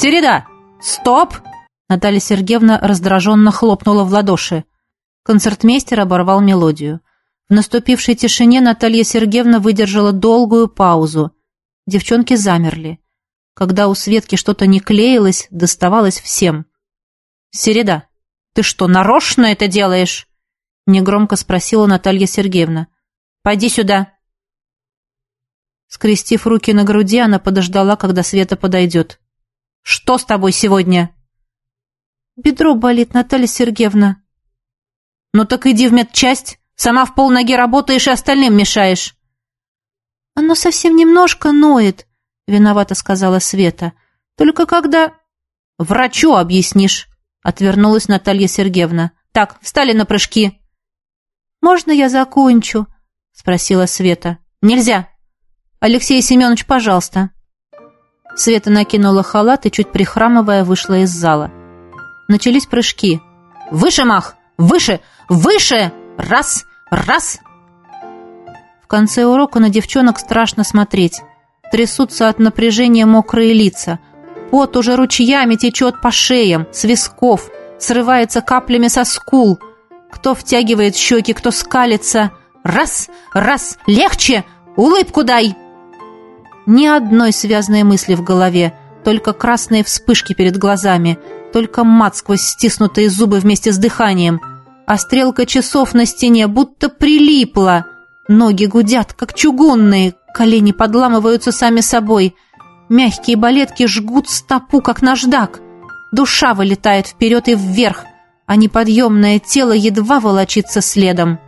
Середа! Стоп!» Наталья Сергеевна раздраженно хлопнула в ладоши. Концертмейстер оборвал мелодию. В наступившей тишине Наталья Сергеевна выдержала долгую паузу. Девчонки замерли. Когда у Светки что-то не клеилось, доставалось всем. «Середа, ты что, нарочно это делаешь?» Негромко спросила Наталья Сергеевна. «Пойди сюда». Скрестив руки на груди, она подождала, когда Света подойдет. «Что с тобой сегодня?» «Бедро болит, Наталья Сергеевна». «Ну так иди в медчасть. Сама в полноге работаешь и остальным мешаешь». «Оно совсем немножко ноет», — виновато сказала Света. «Только когда...» «Врачу объяснишь», — отвернулась Наталья Сергеевна. «Так, встали на прыжки». «Можно я закончу?» — спросила Света. «Нельзя. Алексей Семенович, пожалуйста». Света накинула халат и, чуть прихрамывая, вышла из зала. Начались прыжки. «Выше, Мах! Выше! Выше! Раз! Раз!» В конце урока на девчонок страшно смотреть. Трясутся от напряжения мокрые лица. Пот уже ручьями течет по шеям, с висков, срывается каплями со скул. Кто втягивает щеки, кто скалится. «Раз! Раз! Легче! Улыбку дай!» Ни одной связанной мысли в голове, только красные вспышки перед глазами, только мат сквозь стиснутые зубы вместе с дыханием, а стрелка часов на стене будто прилипла. Ноги гудят, как чугунные, колени подламываются сами собой. Мягкие балетки жгут стопу, как наждак. Душа вылетает вперед и вверх, а неподъемное тело едва волочится следом.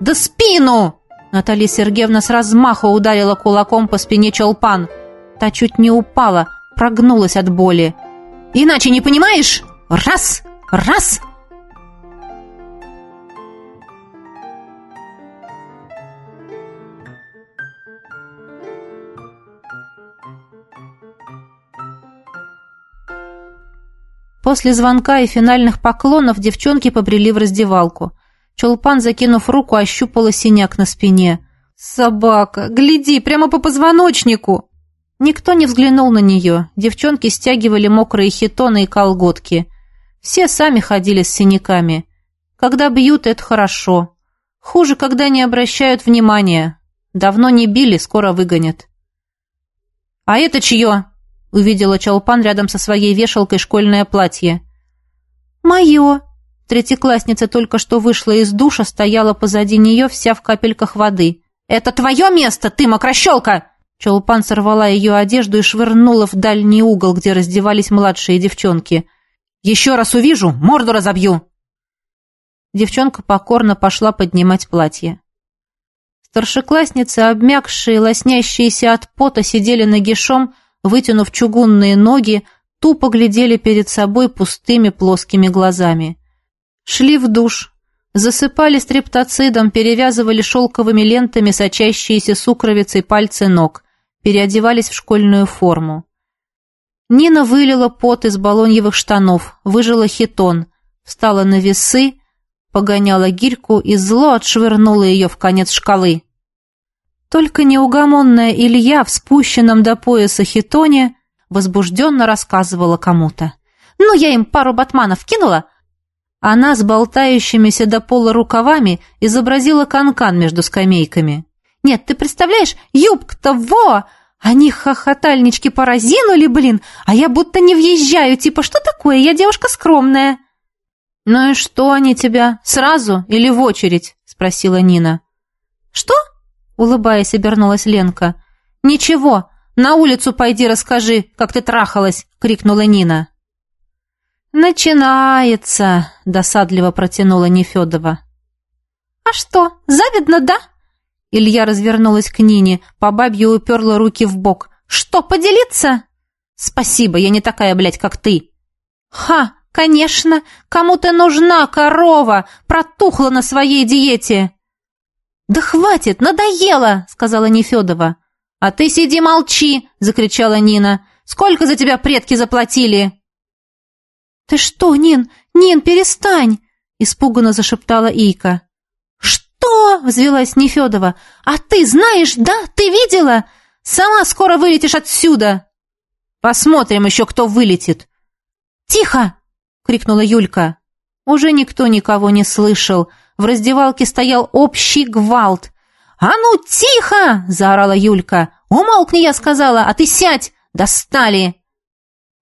«Да спину!» Наталья Сергеевна с размаху ударила кулаком по спине Чолпан. Та чуть не упала, прогнулась от боли. «Иначе не понимаешь? Раз! Раз!» После звонка и финальных поклонов девчонки побрели в раздевалку – Чулпан, закинув руку, ощупала синяк на спине. «Собака! Гляди, прямо по позвоночнику!» Никто не взглянул на нее. Девчонки стягивали мокрые хитоны и колготки. Все сами ходили с синяками. Когда бьют, это хорошо. Хуже, когда не обращают внимания. Давно не били, скоро выгонят. «А это чье?» — увидела Чолпан рядом со своей вешалкой школьное платье. «Мое», Третьеклассница только что вышла из душа, стояла позади нее, вся в капельках воды. «Это твое место, ты мокрощелка!» Чолпан сорвала ее одежду и швырнула в дальний угол, где раздевались младшие девчонки. «Еще раз увижу, морду разобью!» Девчонка покорно пошла поднимать платье. Старшеклассницы, обмякшие, лоснящиеся от пота, сидели нагишом, вытянув чугунные ноги, тупо глядели перед собой пустыми плоскими глазами. Шли в душ, засыпали стрептоцидом, перевязывали шелковыми лентами сочащиеся сукровицей пальцы ног, переодевались в школьную форму. Нина вылила пот из балоньевых штанов, выжила хитон, встала на весы, погоняла гирьку и зло отшвырнула ее в конец шкалы. Только неугомонная Илья в спущенном до пояса хитоне возбужденно рассказывала кому-то. «Ну, я им пару батманов кинула, она с болтающимися до пола рукавами изобразила канкан -кан между скамейками. «Нет, ты представляешь, юбка-то во! Они хохотальнички поразинули, блин, а я будто не въезжаю, типа, что такое, я девушка скромная». «Ну и что они тебя, сразу или в очередь?» — спросила Нина. «Что?» — улыбаясь, обернулась Ленка. «Ничего, на улицу пойди расскажи, как ты трахалась!» — крикнула Нина. «Начинается!» — досадливо протянула Нефедова. «А что, завидно, да?» Илья развернулась к Нине, по бабье уперла руки в бок. «Что, поделиться?» «Спасибо, я не такая, блядь, как ты!» «Ха, конечно! Кому-то нужна корова! Протухла на своей диете!» «Да хватит, надоело!» — сказала Нефедова. «А ты сиди молчи!» — закричала Нина. «Сколько за тебя предки заплатили?» «Ты что, Нин? Нин, перестань!» — испуганно зашептала Ика. «Что?» — взвелась Нефедова. «А ты знаешь, да? Ты видела? Сама скоро вылетишь отсюда!» Посмотрим еще, кто вылетит!» «Тихо!» — крикнула Юлька. Уже никто никого не слышал. В раздевалке стоял общий гвалт. «А ну, тихо!» — заорала Юлька. «Умолкни, я сказала, а ты сядь! Достали!»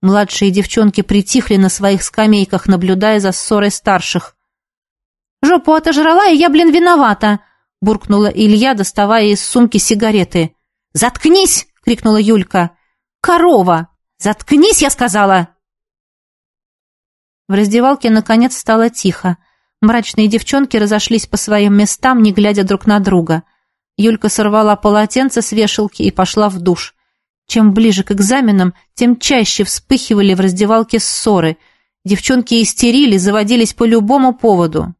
Младшие девчонки притихли на своих скамейках, наблюдая за ссорой старших. «Жопу отожрала, и я, блин, виновата!» — буркнула Илья, доставая из сумки сигареты. «Заткнись!» — крикнула Юлька. «Корова! Заткнись, я сказала!» В раздевалке, наконец, стало тихо. Мрачные девчонки разошлись по своим местам, не глядя друг на друга. Юлька сорвала полотенце с вешалки и пошла в душ. Чем ближе к экзаменам, тем чаще вспыхивали в раздевалке ссоры. Девчонки истерили, заводились по любому поводу.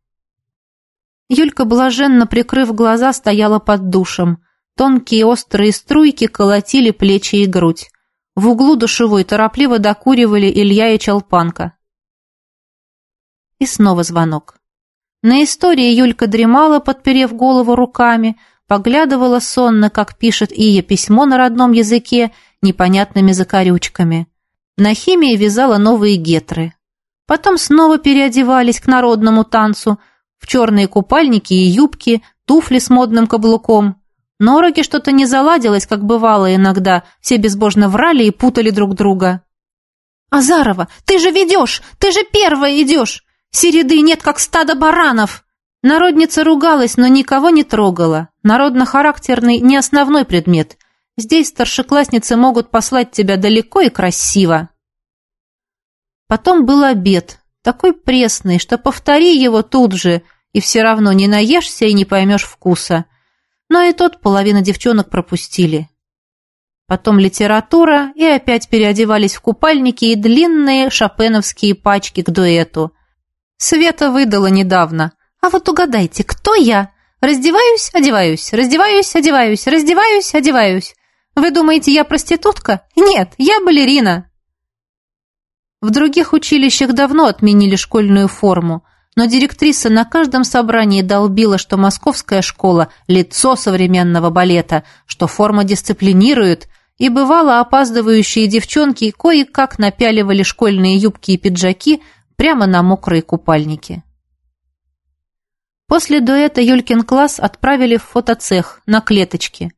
Юлька, блаженно прикрыв глаза, стояла под душем. Тонкие острые струйки колотили плечи и грудь. В углу душевой торопливо докуривали Илья и Чалпанка. И снова звонок. На истории Юлька дремала, подперев голову руками, поглядывала сонно, как пишет Ия письмо на родном языке, непонятными закорючками. На химии вязала новые гетры. Потом снова переодевались к народному танцу, в черные купальники и юбки, туфли с модным каблуком. На уроке что-то не заладилось, как бывало иногда, все безбожно врали и путали друг друга. «Азарова, ты же ведешь! Ты же первая идешь! Середы нет, как стадо баранов!» Народница ругалась, но никого не трогала. Народно-характерный не основной предмет. Здесь старшеклассницы могут послать тебя далеко и красиво. Потом был обед, такой пресный, что повтори его тут же, и все равно не наешься и не поймешь вкуса. Но и тот половина девчонок пропустили. Потом литература, и опять переодевались в купальники и длинные шопеновские пачки к дуэту – Света выдала недавно. А вот угадайте, кто я? Раздеваюсь, одеваюсь, раздеваюсь, одеваюсь, раздеваюсь, одеваюсь. Вы думаете, я проститутка? Нет, я балерина. В других училищах давно отменили школьную форму, но директриса на каждом собрании долбила, что московская школа – лицо современного балета, что форма дисциплинирует, и бывало опаздывающие девчонки кое-как напяливали школьные юбки и пиджаки, прямо на мокрые купальники. После дуэта Юлькин класс отправили в фотоцех на клеточки.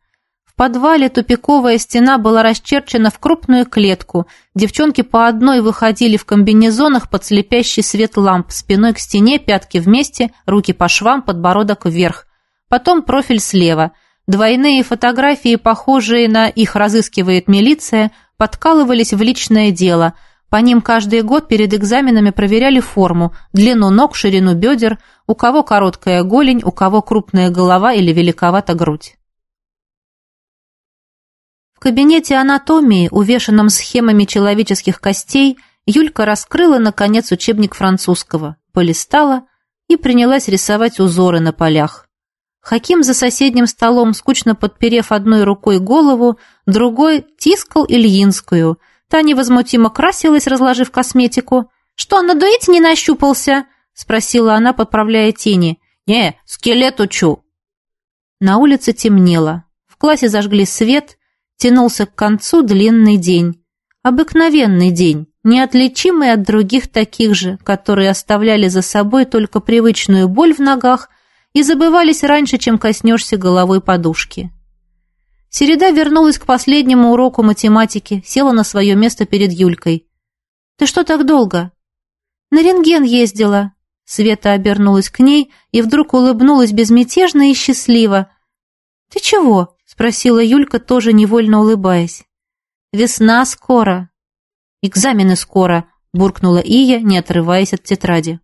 В подвале тупиковая стена была расчерчена в крупную клетку. Девчонки по одной выходили в комбинезонах под слепящий свет ламп, спиной к стене, пятки вместе, руки по швам, подбородок вверх. Потом профиль слева. Двойные фотографии, похожие на «их разыскивает милиция», подкалывались в личное дело – по ним каждый год перед экзаменами проверяли форму, длину ног, ширину бедер, у кого короткая голень, у кого крупная голова или великовата грудь. В кабинете анатомии, увешанном схемами человеческих костей, Юлька раскрыла, наконец, учебник французского, полистала и принялась рисовать узоры на полях. Хаким за соседним столом, скучно подперев одной рукой голову, другой тискал Ильинскую – Та невозмутимо красилась, разложив косметику. «Что, на дуэте не нащупался?» — спросила она, подправляя тени. «Не, скелет учу». На улице темнело. В классе зажгли свет, тянулся к концу длинный день. Обыкновенный день, неотличимый от других таких же, которые оставляли за собой только привычную боль в ногах и забывались раньше, чем коснешься головой подушки. Середа вернулась к последнему уроку математики, села на свое место перед Юлькой. «Ты что так долго?» «На рентген ездила». Света обернулась к ней и вдруг улыбнулась безмятежно и счастливо. «Ты чего?» — спросила Юлька, тоже невольно улыбаясь. «Весна скоро». «Экзамены скоро», — буркнула Ия, не отрываясь от тетради.